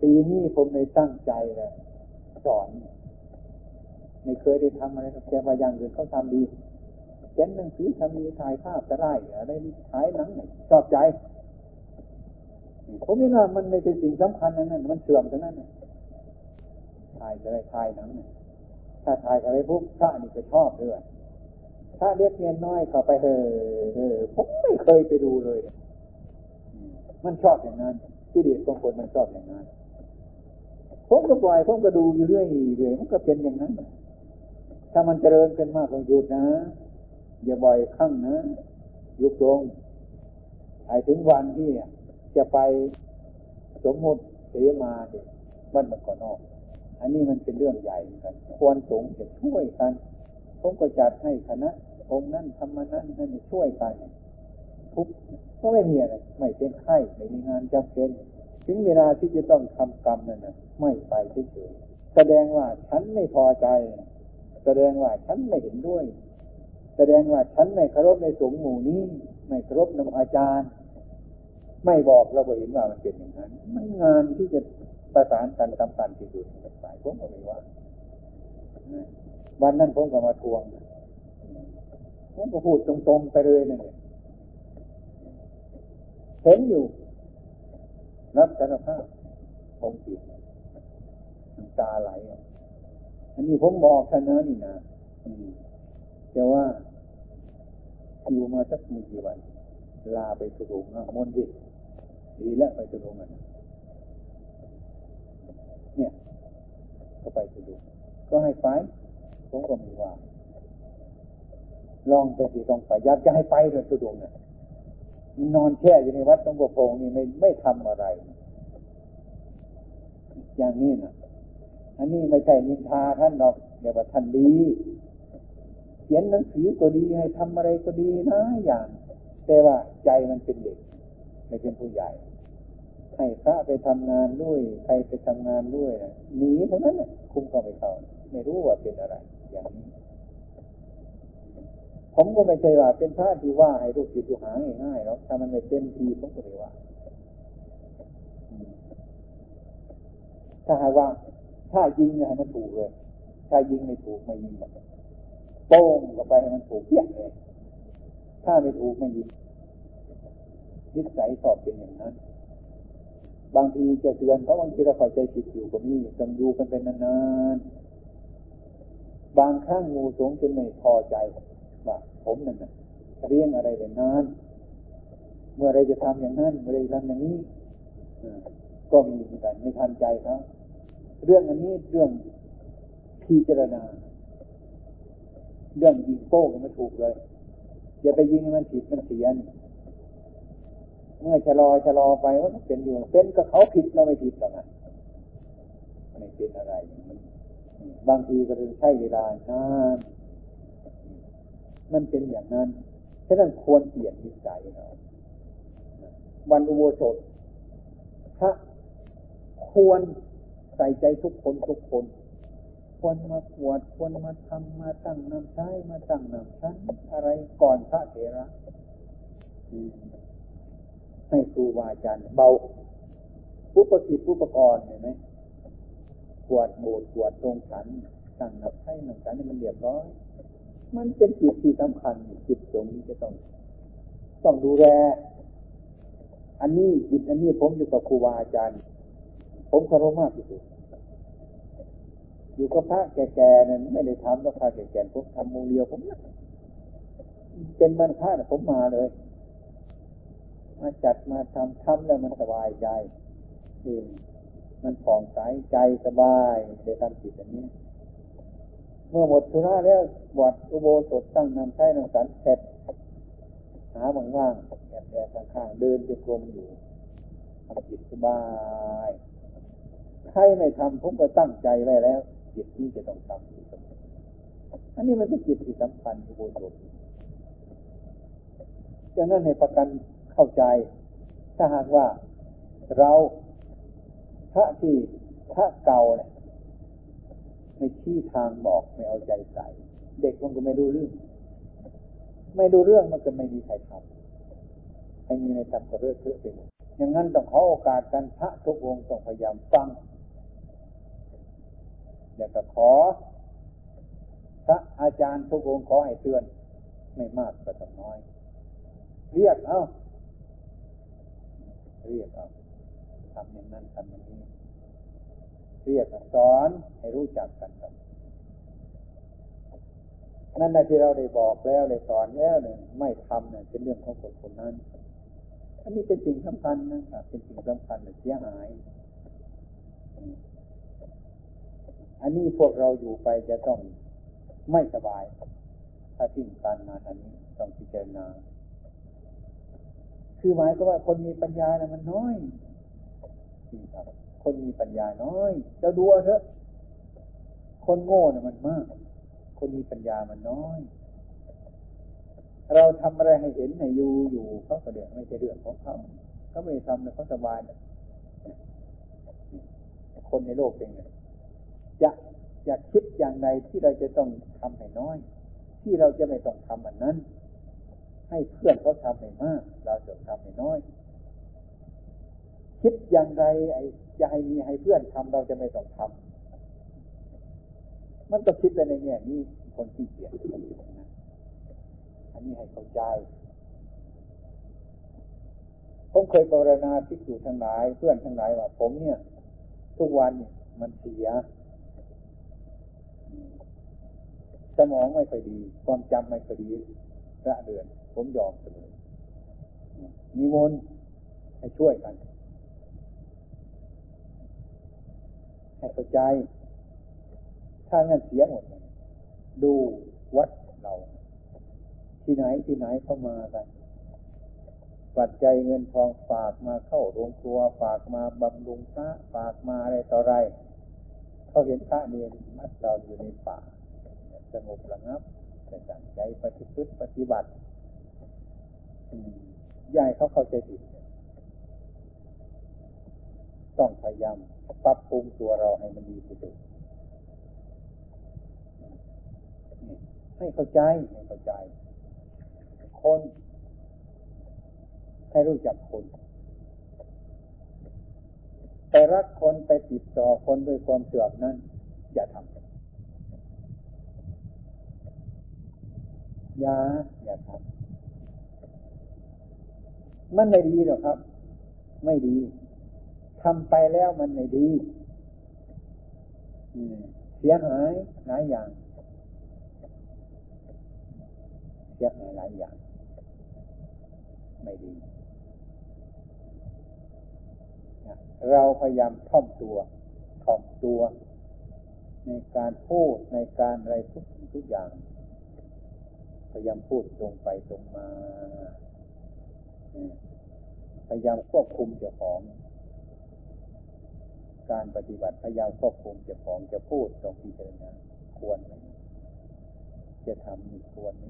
ปีนี้ผมเลยตั้งใจเลยสอน ไม่เคยได้ทำอะไรแต่ว่าอย่างอื่นเขาทำดี เขียนหนังสือทำมีถ่ายภาพจะได้อะไรถ่ายหนังชอบใจผมไม่ว่ามันไม่เป็นสิ่งสำคัญนั่นน่ะมันเสื่อมตรงนั้นถ่ายจะได้ถ่ายหนังถ้าถ่ายอะไรพวกพระนี่ก็ชอบด้วยถ้าเล็กเนียนน้อยเข้าไปเออเออผมไม่เคยไปดูเลย มันชอบอย่างนั้นที่เดียบางคนมันชอบอย่างนั้นผมก็ปล่อยผมก็ดูอยู่เรื่อยเรื่อยมันก็เป็นอย่างนั้น ถ้ามันเจริญเป็นมากก็หยุดนะ อย่าบ่อยครั้งนะยุบลงไอ้ถึงวันที่จะไปสมมติเสมาเนี่ยมันมันก็นอก อันนี้มันเป็นเรื่องใหญ่กัน ควรสงจะช่วยกัน ผมก็จัดให้คณะองค์นั้นทำมานั้นนั่นช่วยกันทุกก็ไม่มีอะไรไม่เป็นไข้ไม่มีงานจำเป็น ถึงเวลาที่จะต้องทำกรรมนั่นนะไม่ไปเฉยๆแสดงว่าฉันไม่พอใจ แสดงว่าฉันไม่เห็นด้วย แสดงว่าฉันไม่เคารพในสงฆ์หมู่นี้ ไม่เคารพนำอาจารย์ ไม่บอกเราก็เห็นว่ามันเป็นอย่างนั้น มันงานที่จะประสานกันทำกันที่สุดกับสายผมก็ไม่ว่าวันนั้นผมก็มาทวงผมก็พูดตรงๆไปเลยนั่นเองเห็นอยู่ รับสารภาพผมผิดตาไหลอันนี้ผมบอกท่านนะนี่นะแต่ว่า อยู่มาสักมีกี่วัน ลาไปสุรุงมนดิดีแล้วไปสุรุงอะเนี่ย ก็ไปสุรุงก็ให้ไปผมก็ไม่ว่าลองไปสิต้องไปอยากจะให้ไปเลยสุรุงเนี่ยมันนอนแช่อยู่ในวัดต้องกโพงนี่ไม่ไม่ทำอะไร อย่างนี้นะอันนี้ไม่ใช่นินทาท่านหรอกเดี๋ยวว่าท่านดี เขียนหนังสือก็ดีให้ทำอะไรก็ดีนะอย่าง แต่ว่าใจมันเป็นเด็ก ไม่เป็นผู้ใหญ่ให้พระไปทำงานด้วยใครไปทำงานด้วยหนีทั้งนั้นคุ้มเข้าไปเข้าไม่รู้ว่าเป็นอะไร อย่างนี้ ผมก็ไม่ใช่ว่า เป็นพระที่ว่าให้ลูกศิษย์ลูกหาง่ายๆหรอกถ้ามันไม่เต็มทีผมก็เลยว่าถ้าหากว่า ถ้ายิงเนี่ยมันถูกเลย ถ้ายิงไม่ถูกไม่ยิงแบบ โป้งก็ไปให้มันถูกเพี้ยเลยถ้าไม่ถูกไม่ยิงนิสัยสอบเป็นอย่างนั้น บางทีจะเตือนเพราะบางทีเราเข้าใจผิดอยู่ก็มีจำดูกันเป็นนานๆ บางครั้งงูสงจนไม่พอใจว่าผมนั่นนะเรียงอะไรเป็นนาน เมื่อไรจะทำอย่างนั้น เมื่อไรจะทำอย่างนี้ก็มีเหมือนกันไม่ทันใจครับเรื่องอันนี้เรื่องพิจารณา เรื่องยิงโป้งมันถูกเลยอย่าไปยิงมันผิดมันเสียนี่เมื่อชะลอชะลอไปว่าเป็นอยู่เป็นก็เขาผิดเราไม่ผิดหรอกนะไม่เป็นอะไรบางทีก็ถึงใช้เวลานานมันเป็นอย่างนั้นฉะนั้นควรเปลี่ยนนิสัยเราวันอุโบสถพระควรใส่ใจทุกคนทุกคน ควรมาขวดควรมาทำมาตั้งน้ำใช้มาตั้งน้ำชั้นอะไรก่อนพระเถระให้ครูวาอาจารย์เบาผู้ประกิตผู้ประกรณ์เห็นไหมขวดโบดขวดตรงฉันตั้งน้ำใช้น้ำชั้นนี่มันเรียบร้อย มันเป็นจิตที่สำคัญจิตตรงนี้จะต้อง ต้องดูแลอันนี้จิตอันนี้ผมอยู่กับครูวาอาจารย์ ผมเคารพมากที่สุด อยู่กับพระแก่ๆนั่นไม่ได้ทำกับพระแก่ๆผมทำมูเดียวผมเป็นมันพระนะผมมาเลย มาจัดมาทำทำแล้วมันสบายใจเองมันผ่องใสใจสบายในทำจิตอันนี้ เมื่อหมดธุระแล้ววัดอุโบสถตั้งนำใช้นำสันเสร็จหาว่างๆแอบแอบข้างๆเดินจะกลมอยู่ทำจิตสบาย ใครไม่ทำผมก็ตั้งใจไว้แล้ว จิตที่จะต้องทำอันนี้มันเป็นจิตที่สำคัญอุโบสถดังนั้นให้ประกันเข้าใจ ถ้าหากว่าเราพระที่พระเก่าเนี่ยไม่ชี้ทางบอกไม่เอาใจใส่ เด็กมันก็ไม่ดูเรื่อง ไม่ดูเรื่องมันก็ไม่มีใครทำไอ้มีในทำก็เรื่อยๆไปอย่างนั้นต้องขอโอกาสกันพระทุกองค์ต้องพยายามฟัง อยากจะขอ พระอาจารย์ทุกองค์ขอให้เตือน ไม่มากก็ต้องน้อย เรียกเอาเรียกเอาทำอย่างนั้นทำอย่างนี้ เรียกสอนให้รู้จักกันครับนั่นแหละที่เราได้บอกแล้วได้สอนแล้วเนี่ยไม่ทำเนี่ยเป็นเรื่องของคนคนนั้นอันนี้เป็นสิ่งสำคัญนะครับเป็นสิ่งสำคัญเสียหาย อันนี้พวกเราอยู่ไปจะต้องไม่สบาย ถ้าทิ้งการงานอันนี้ต้องพิจารณา คือหมายก็ว่าคนมีปัญญานะมันน้อยจริงครับ คนมีปัญญาน้อยจะดูเถอะ คนโง่น่ะมันมาก คนมีปัญญามันน้อย เราทำอะไรให้เห็นให้อยู่อยู่เขาก็เดือดไม่ใช่เรื่องของเขาเขาไม่ทำเลยเขาสบายเนี่ยคนในโลกเป็นไง จะจะคิดอย่างใดที่เราจะต้องทำให้น้อย ที่เราจะไม่ต้องทำอันนั้น ให้เพื่อนเขาทำให้มาก เราจะทำให้น้อย คิดอย่างไรไอ้จะให้มีให้เพื่อนทำเราจะไม่ต้องทำมันก็คิดไปในแง่นี้คนที่เกียจคนอันนี้ให้เข้าใจผมเคยปรณาพิจูทั้งหลาย เพื่อนทั้งหลายว่าผมเนี่ย ทุกวันเนี่ยมันเสีย สมองไม่ค่อยดี ความจำไม่ค่อยดีระเดือน ผมยอมเสมอนิมนต์ให้ช่วยกัน ให้เข้าใจ ถ้างั้นเสียหมดดูวัดเรา ที่ไหนที่ไหนเข้ามากันปัจจัยเงินทองฝากมาเข้าโรงครัวฝากมาบำรุงพระฝากมาอะไรต่ออะไรเขาเห็นพระเนียนมัดเราอยู่ในป่า สงบระงับแต่ตั้งใจปฏิพฤติปฏิบัติยายเขาเข้าใจผิดต้องพยายามปรับปรุงตัวเราให้มันดีที่สุดให้เข้าใจให้เข้าใจ คนให้รู้จักคนไปรักคนไปติดต่อคนด้วยความเสื่อมนั้นอย่าทำ อย่าอย่าทำมันไม่ดีหรอกครับ ไม่ดีทำไปแล้วมันไม่ดีเสียหายหลายอย่าง เสียหายหลายอย่าง ไม่ดี เราพยายามท่อมตัวท่อมตัว ในการพูดในการอะไรทุกทุกอย่าง ยายามพูดตรงไปตรงมาพยายามควบคุมเจ้าของ การปฏิบัติพยายามควบคุมเจ้าของจะพูดตรงที่เจริญควรไหมจะทำมีควรไหม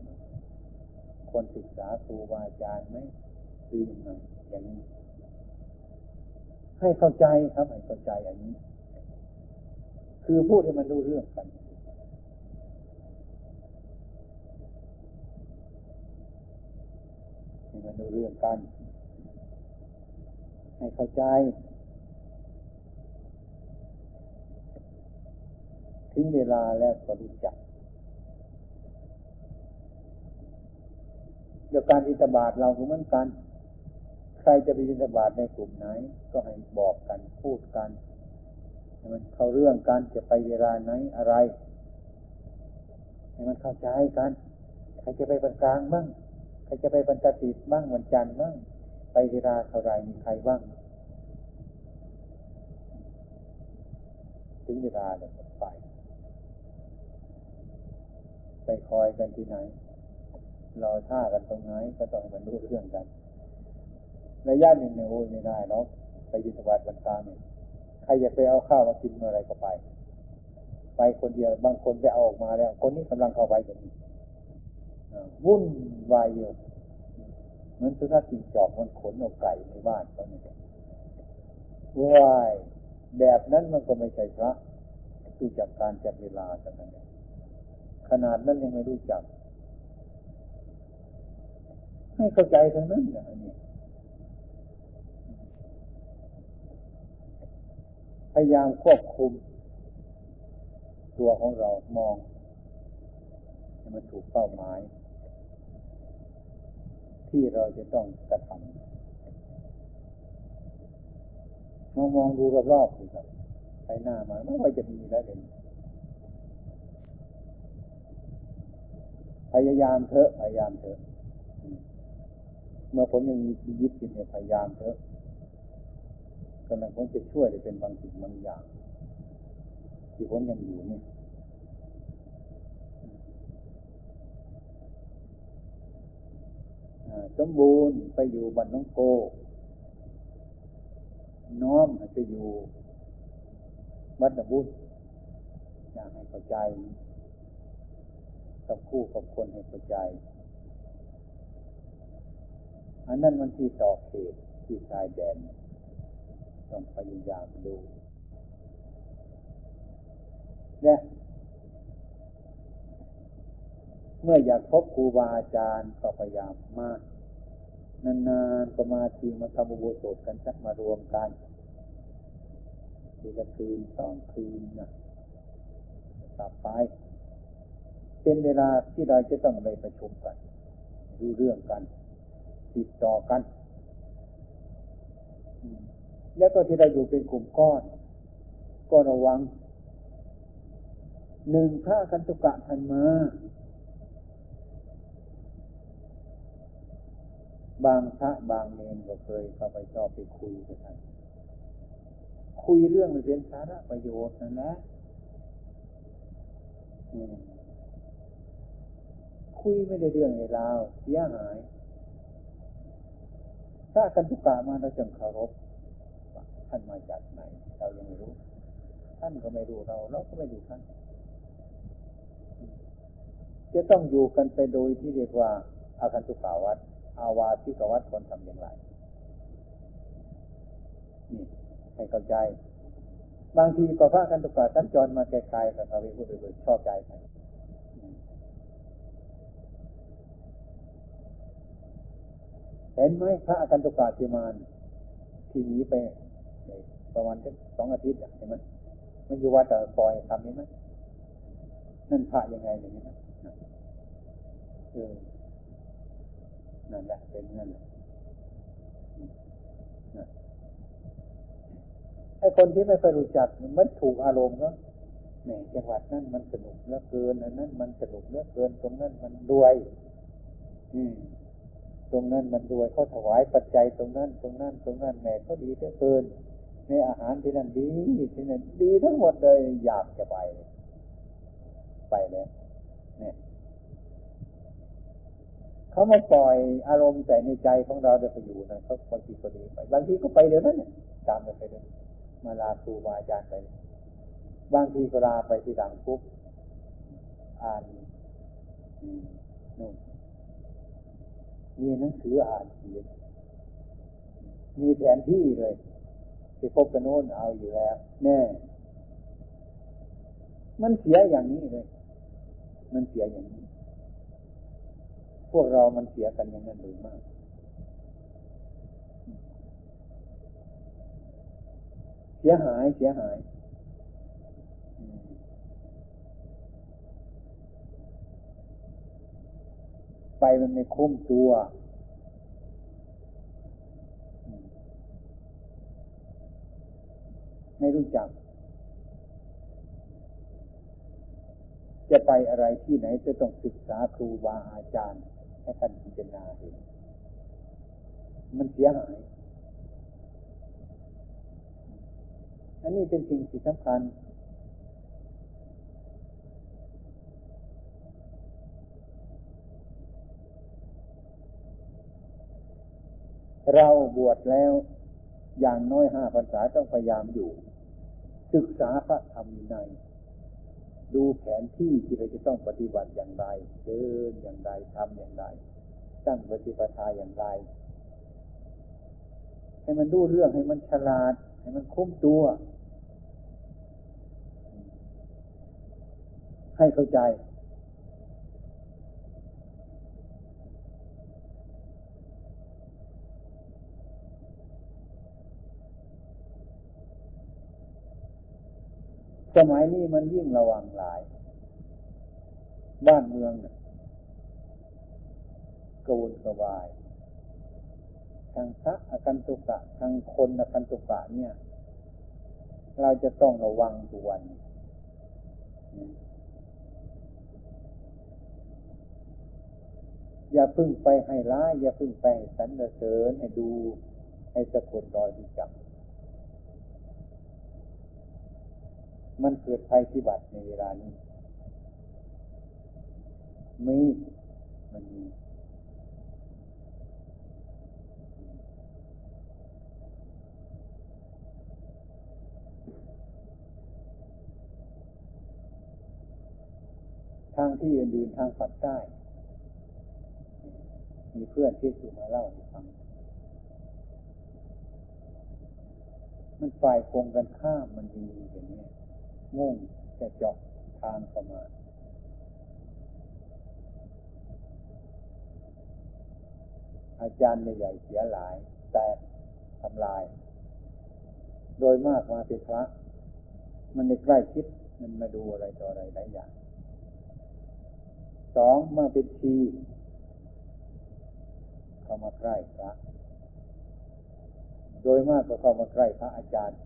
ควรศึกษาครูบาอาจารย์ไหมคือยังไงอย่างนี้ ให้เข้าใจครับให้เข้าใจอันนี้ คือพูดให้มันรู้เรื่องกัน ให้มันรู้เรื่องกัน ให้เข้าใจ ถึงเวลาแล้วก็รู้จักเกี่ยวกับการอิสบาทเราเหมือนกัน ใครจะไปบิณฑบาตในกลุ่มไหน ก็ให้บอกกันพูดกันให้มันเข้าเรื่องกันจะไปเวลาไหนอะไร ให้มันเข้าใจกัน ใครจะไปบรรกลางบ้าง ใครจะไปบรรจติดบ้างวันจันทร์บ้างไปเวลาเท่าไรมีใครบ้าง ถึงเวลาเนี่ยไป ไปคอยกันที่ไหนรอท่ากันตรงไหนก็ต้องมันรู้เรื่องกันระยะหนึ่งเนี่ยโอ้ยไม่ได้เนาะไปยินสวัสดิ์วันตาเนี่ยใครอยากไปเอาข้าวมากินเมื่อไรก็ไป ไปคนเดียวบางคนไปเอาออกมาแล้ว คนนี้กำลังเข้าไปอย่างนี้ วุ่นวายอยู่เหมือนสุนัขจิงจอกมันขนเอาไก่ในบ้านเขาเนี่ยวายแบบนั้นมันก็ไม่ใช่พระรู้จักการจัดเวลาจังนั้นขนาดนั้นยังไม่รู้จัก ให้เข้าใจตรงนั้นอย่างนี้พยายามควบคุม ตัวของเรามอง ให้มันถูกเป้าหมาย ที่เราจะต้องกระทำมองมองดูรอบๆสิครับไปหน้ามาไม่ว่าจะมีแล้วเด่นพยายามเถอะพยายามเถอะเมื่อผมยังมีชีวิตอยู่เนี่ยพยายามเถอะกำลังผมจะช่วยได้เป็นบางสิ่งบางอย่าง ที่ผมยังอยู่นี่ สมบูรณ์ไปอยู่บันน้องโก น้อมไปอยู่วัดนบุญอยากให้เข้าใจกับคู่กับคนให้เข้าใจ อันนั้นมันที่ต่อเขตที่ชายแดน ต้องพยายามดูเนี่ย เมื่ออยากพบครูบาอาจารย์ก็พยายามมาก นานๆก็มาทีมาทำอุโบสถกันสักมารวมกันทีละคืนสองคืนนะกลับไป เป็นเวลาที่เราจะต้องไปประชุมกันดูเรื่องกัน ติดต่อกัน แล้วก็ที่เราอยู่เป็นกลุ่มก้อน ก็ระวังหนึ่งพระกันตุกะทันมา บางพระบางเนก็เคยเข้าไปชอบไปคุยกับท่านคุยเรื่องมันเป็นสาระประโยชน์นะนะคุยไม่ได้เรื่องในราวเสียหายถ้ากันทุกกามาเราจึงเคารพท่านมาจากไหน เรายังไม่รู้ ท่านก็ไม่รู้เรา เราก็ไม่รู้ท่าน จะต้องอยู่กันไปโดยที่เรียกว่าอาคันตุกาวัด อาวาสิกวัดคนทำอย่างไรนี่ให้เข้าใจ บางทีก็พากันตุกาสัญจรมาไกลๆกับเขาไปพูดไปชอบใจไปเห็นไหมพระกันตุกาจิมานที่หนีไปประมาณสองอาทิตย์เห็นไหมมันอยู่วัดแต่ปล่อยทำนี้ไหมนั่นพระยังไงอย่างนี้นะเออ นั่นแหละเป็นนั่นแหละไอ้คนที่ไม่เคยรู้จักมันถูกอารมณ์เนาะเนี่ยจังหวัดนั้นมันสนุกเหลือเกินอันนั้นมันสนุกเหลือเกิน ตรงนั้นมันรวย อืม ตรงนั้นมันรวยเขาถวายปัจจัยตรงนั้น ตรงนั้น ตรงนั้นแม่เขาดีเหลือเกินในอาหารที่นั่นดีที่นั่นดีทั้งหมดเลยอยากจะไป ไปแล้วเนี่ย เขามาปล่อยอารมณ์แต่ในใจของเราไปอยู่นะเขาบางทีก็ดีไปบางทีก็ไปเดี๋ยวนั้นเนี่ยตามไปเลยมาลาครูบาอาจารย์ไป บางทีก็ลาไปที่ดังปุ๊บอ่านนู่นมีหนังสืออ่านเขียนมีแผนที่เลยไปพบกันโน้นเอาอยู่แล้ว แน่ มันเสียอย่างนี้เลย มันเสียอย่างนี้ วกเรามันเสียกันอย่างนั้นหรือมากเสียหายเสียหาย ไปมันไม่คุ้มตัวไม่รู้จัก จะไปอะไรที่ไหนจะต้องศึกษาครูบาอาจารย์ ให้ท่านพิจารณาเห็นมันเสียหาย อันนี้เป็นสิ่งที่สำคัญ เราบวชแล้วอย่างน้อยห้าพรรษาต้องพยายามอยู่ ศึกษาพระธรรมใน ดูแผนที่ที่เราจะต้องปฏิบัติอย่างไรเดินอย่างไรทำอย่างไร ตั้งปฏิปทาอย่างไร ให้มันรู้เรื่องให้มันฉลาด ให้มันคุ้มตัว ให้เข้าใจ สมัยนี้มันยิ่งระวังหลาย บ้านเมืองกวนกวายทางพระอคันตุกะทางคนอคันตุกะเนี่ย เราจะต้องระวังทุกวัน อย่าพึ่งไปให้ร้าย อย่าพึ่งไปสรรเสริญให้ดูให้สะกดรอยที่จับ มันเกิดภัยพิบัติในเวลานี้มีมันมีทางที่อื่นๆทางฝักใต้ มีเพื่อนที่สุมาเล่าให้ฟัง มันฝ่ายคงกันข้ามมันดีอย่างนี้ มุ่งจะเจาะทางเข้ามาอาจารย์ใหญ่เสียหลาย แต่ทำลาย โดยมากมาเป็นพระ มันในใกล้ชิดมันมาดูอะไรต่ออะไรหลายอย่างสองมาเป็นชีเข้ามาใกล้พระ โดยมากก็เข้ามาใกล้พระอาจารย์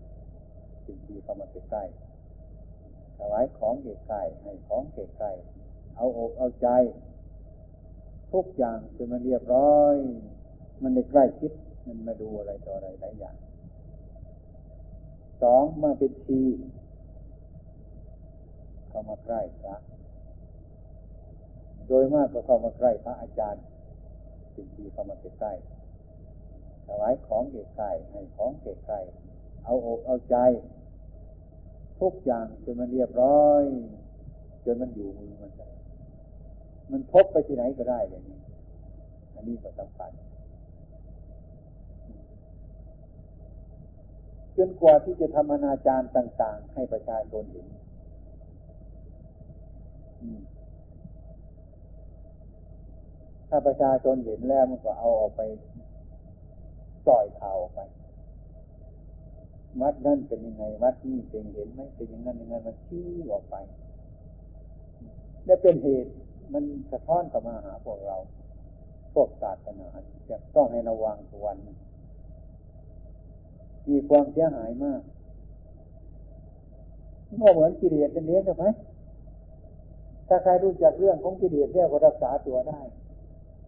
สิ่งที่เข้ามาใกล้ วายของเกใกล้ให้ของเกใกล้เอาอกเอาใจ ทุกอย่างจนมันเรียบร้อย มันในใกล้ชิดมันมาดูอะไรต่ออะไรหลายอย่างสองมาเป็นชีเข้ามาใกล้พระโดยมากก็เข้ามาใกล้พระอาจารย์สิ่งที่เข้ามาใกล้ถวายของเกใกล้ให้ของเกใกล้เอาอกเอาใจ ทุกอย่างจนมันเรียบร้อยจนมันอยู่มือมันมันพบไปที่ไหนก็ได้อย่างนี้อันนี้ก็สำคัญจนกว่าที่จะทำอนาจารต่าง ๆ ให้ประชาชนเห็นถ้าประชาชนเห็นแล้วมันก็เอาออกไปปล่อยข่าวออกไป วัดนั่นเป็นยังไง วัดนี้เป็นเห็นไหมเป็นยังไงยังไงมันชี้ออกไปและเป็นเหตุมันสะท้อนกลับมาหาพวกเรา พวกศาสนาจะต้องให้ระวังทุกวัน มีความเสียหายมากก็เหมือนกิเลสเป็นเนี้ยใช่ไหมถ้าใครรู้จักเรื่องของกิเลสเนี่ยก็รักษาตัวได้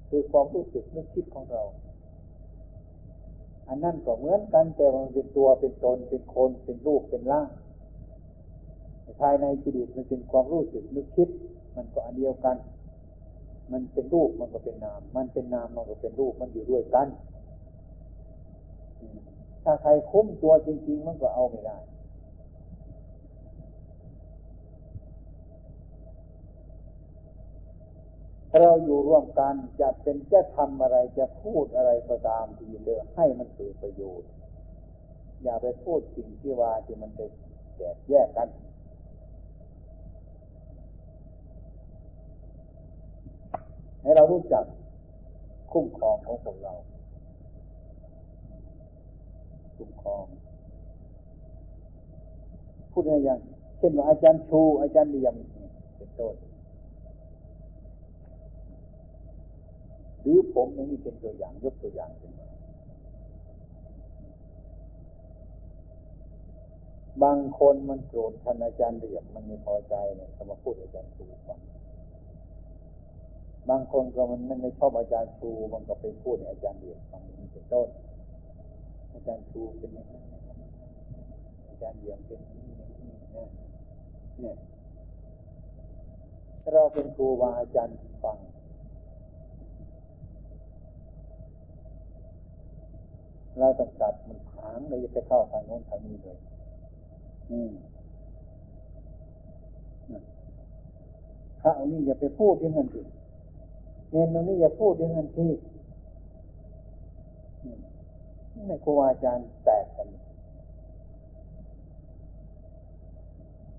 คือความรู้สึกนึกคิดของเรา อันนั่นก็เหมือนกันแต่มันเป็นตัวเป็นตนเป็นคนเป็นรูปเป็นร่างภายในจิตมันเป็นความรู้สึกนึกคิด มันก็อันเดียวกัน มันเป็นรูปมันก็เป็นนาม มันเป็นนามมันก็เป็นรูปมันอยู่ด้วยกัน ถ้าใครคุ้มตัวจริง ๆ มันก็เอาไม่ได้ เราอยู่ร่วมกันจะเป็นจะทำอะไรจะพูดอะไรก็ตามทีเดียวให้มันเกิดประโยชน์ อย่าไปพูดสิ่งที่ว่าที่มันจะแตกแยกกันให้เรารู้จักคุ้มครองของพวกเราคุ้มครอง พูดอะไรอย่างเช่นว่าอาจารย์ชูอาจารย์เลียมเป็นต้น หรือผมอย่างนี้เป็นตัวอย่างยกตัวอย่างเป็นมาบางคนมันโกรธท่านอาจารย์เรียบมันไม่พอใจเนี่ยเขามาพูดอาจารย์ครูฟังบางคนก็มันไม่ชอบอาจารย์ครูมันก็ไปพูดอาจารย์เรียบฟังนี่เป็นต้น อาจารย์ครูเป็นอย่างนี้อาจารย์เรียบเป็นอย่างนี้เนี่ยเนี่ยเราเป็นครูวาอาจารย์ฟัง เราต้องจับมันถางเลยจะเข้าทางโน้นทางนี้เลยอืมพระอนนี้อย่าไปพูดอย่างนั้นทีเนนตรงนี้อย่าพูดอย่างนั้นที่ในครูอาจารย์แตกกัน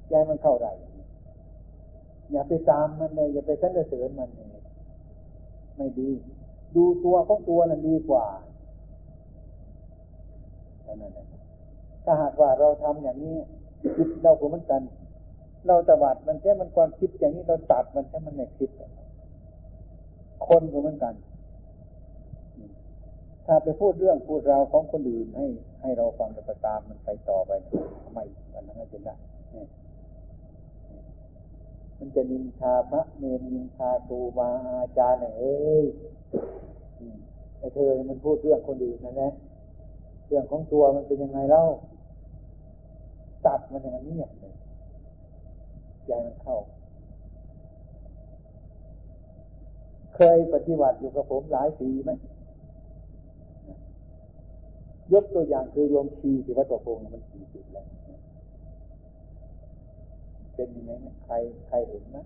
ใจมันเข้าได้อย่าไปตามมันเลย อย่าไปสรรเสริญมันเลยไม่ดี ดูตัวของตัวนั้นดีกว่า เท่านั้นเองถ้าหากว่าเราทำอย่างนี้คิดเราก็เหมือนกัน เราตบัดมันแค่มันความคิดอย่างนี้เราตัดมันแค่มันไม่คิด คนก็เหมือนกัน ถ้าไปพูดเรื่องพูดราวของคนอื่นให้ ให้เราฟังไปตามมันไปต่อไปทำไมมันนั้นจะได้มันจะนินทาพระเนรนินทาครูบาอาจารย์เอ้ยไอเธอมันพูดเรื่องคนอื่นนั่นแหละ เรื่องของตัวมันเป็นยังไงเล่าตัดมันอย่างนี้เนี่ยใจมันเข้า เคยปฏิบัติอยู่กับผมหลายปีไหมยกตัวอย่างคือโยมชีที่วัดประพงมันสี่สิบแล้วเป็นยังไงใครใครเห็นไหม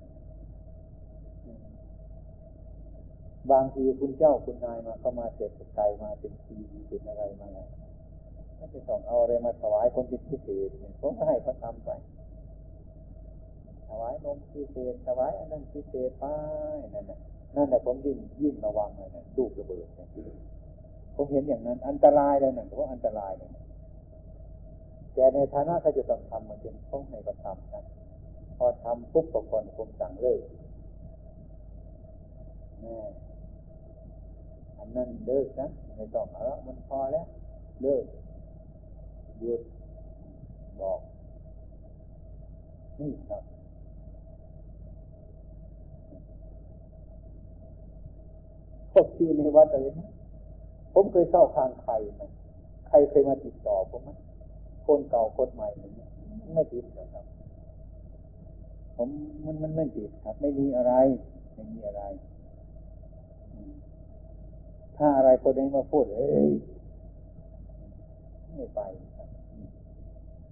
บางทีคุณเจ้าคุณนายมาเข้ามาเจ็บไกลมาเป็นทีเป็นอะไรมา ถ้าจะต้องเอาอะไรมาถวายคนที่พิเศษผมก็ให้เขาทำไป ถวายนมพิเศษถวายอันนั้นพิเศษไปนั่นแหละนั่นแหละผมยิ่งยิ่งระวังเลยนะลูกระเบิดผมเห็นอย่างนั้น อันตรายเลยนะเพราะอันตรายเลยแต่ในฐานะเขาจะต้องทำมันเป็นต้องให้เขาทำนะพอทำปุ๊บประคนผมสั่งเลิกอันนั้นเลิกนะไม่ต้องแล้วมันพอแล้ว เลิก หยุดบอก นี่ครับพวกที่ในวัดอะไรนะผมเคยเข้าคางใครไหมใครเคยมาติดต่อผมไหมคนเก่าคนใหม่ไม่ติดครับ ผมมันมันไม่ติดครับ ไม่มีอะไรไม่มีอะไร ถ้าอะไรคนนี้มาพูดเอ้ยไม่ไป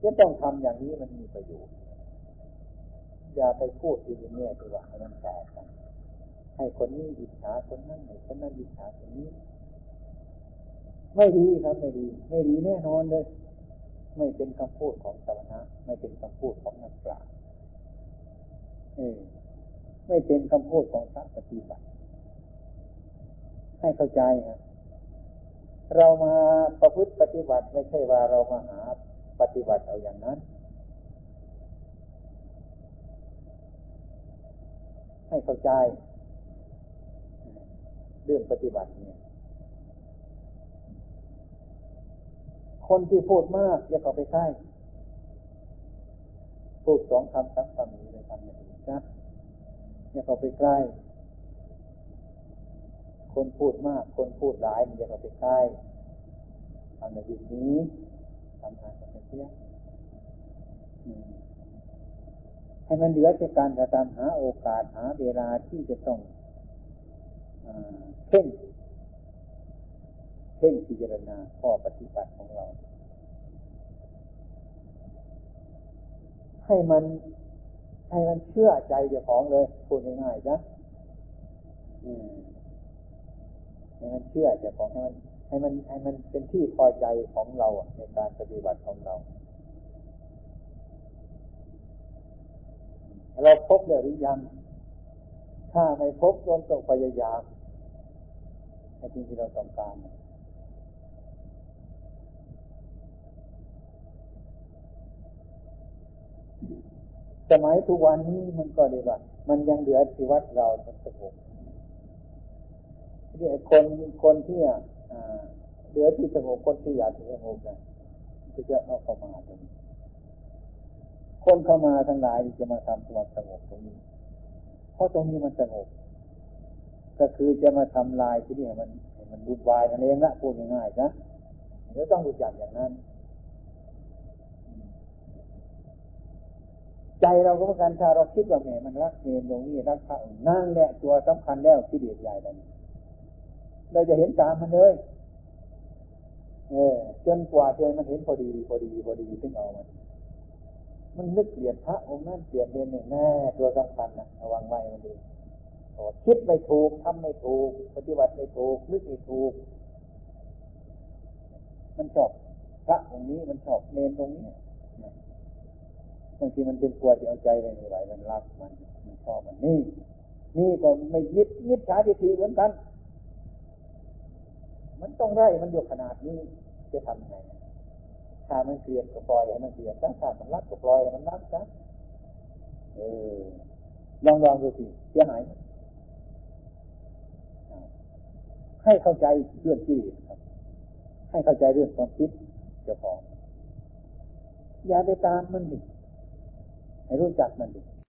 จะต้องทำอย่างนี้มันมีประโยชน์ อย่าไปพูดที่นี่ตัวให้มันแตกกันให้คนนี้อิจฉาคนนั้นให้คนนั้นอิจฉาคนนี้ ไม่ดีครับไม่ดี ไม่ดีแน่นอนเลย ไม่เป็นคำพูดของสวนะไม่เป็นคำพูดของนักปราชญ์เออไม่เป็นคำพูดของพระปฏิบัติ ให้เข้าใจครับเรามาประพฤติปฏิบัติไม่ใช่ว่าเรามาหา ปฏิบัติเอาอย่างนั้น ให้เข้าใจ เรื่องปฏิบัติเนี่ยคนที่พูดมากอย่าเข้าไปใกล้พูดสองคำสามคำนี้เลยทำอย่างนี้นะอย่าเข้าไปใกล้ คนพูดมาก คนพูดหลายอย่าเข้าไปใกล้ทำในที่นี้ำงานกันเสียให้มันเหลือจากการกระทำหาโอกาสหาเวลาที่จะต้องเพ่งเพ่งพิจารณาข้อปฏิบัติของเรา ให้มันให้มันเชื่อใจเจ้าของเลยพูดง่ายๆนะให้มันเชื่อเจ้าของให้มัน ให้มันให้มันเป็นที่พอใจของเราในการปฏิบัติของเรา เราพบแล้วหรือยัง ถ้าไม่พบรวมต้องพยายามในสิ่งที่เราต้องการสมัยทุกวันนี้มันก็ดีว่ามันยังเหลือที่วัดเรามันสงบที่คนคนที่ เหลือที่สงบคนที่อยากจะสงบนะจะเยอะเอาเข้ามาตรงนี้คนเข้ามาทั้งหลายจะมาทำสมาสงบตรงนี้ เพราะตรงนี้มันสงบ ก็คือจะมาทำลายที่นี่มันมันวุ่นวายนั่นเองละพูดง่ายๆนะเดี๋ยวต้องรู้จักอย่างนั้น ใจเราก็เหมือนกันถ้าเราคิดว่าแหมมันรักเมนตรงนี้รักพระนั่นแหละตัวสำคัญแล้วที่เดียดใหญ่เลย เราจะเห็นตามมันเลยเออจนกว่าใจมันเห็นพอดีพอดีพอดีถึงเอามันมันนึกเปลี่ยนพระองค์นั้นเปลี่ยนเรียนเนี่ยแน่ตัวสำคัญนะระวังไว้มันดีคิดไม่ถูกทำไม่ถูก ปฏิบัติไม่ถูกนึกไม่ถูก มันชอบพระองค์นี้มันชอบเนนตรงนี้บางทีมันเป็นกลัวที่เอาใจไปไม่ไหวมันรักมันมันชอบมันนี่ นี่ก็ไม่ยึดยึดฉาทิฏฐิเหมือนกัน มันต้องไร้มันอยู่ขนาดนี้จะทำยังไงถ้ามันเกลียดก็ปล่อยให้มันเกลียดถ้าถ้ามันรักก็ปล่อยให้มันรักซะเออลองลองดูสิเสียหายให้เข้าใจเรื่องที่ครับ ให้เข้าใจเรื่องความคิดเจ้าของอย่าไปตามมันดิให้รู้จักมันดิ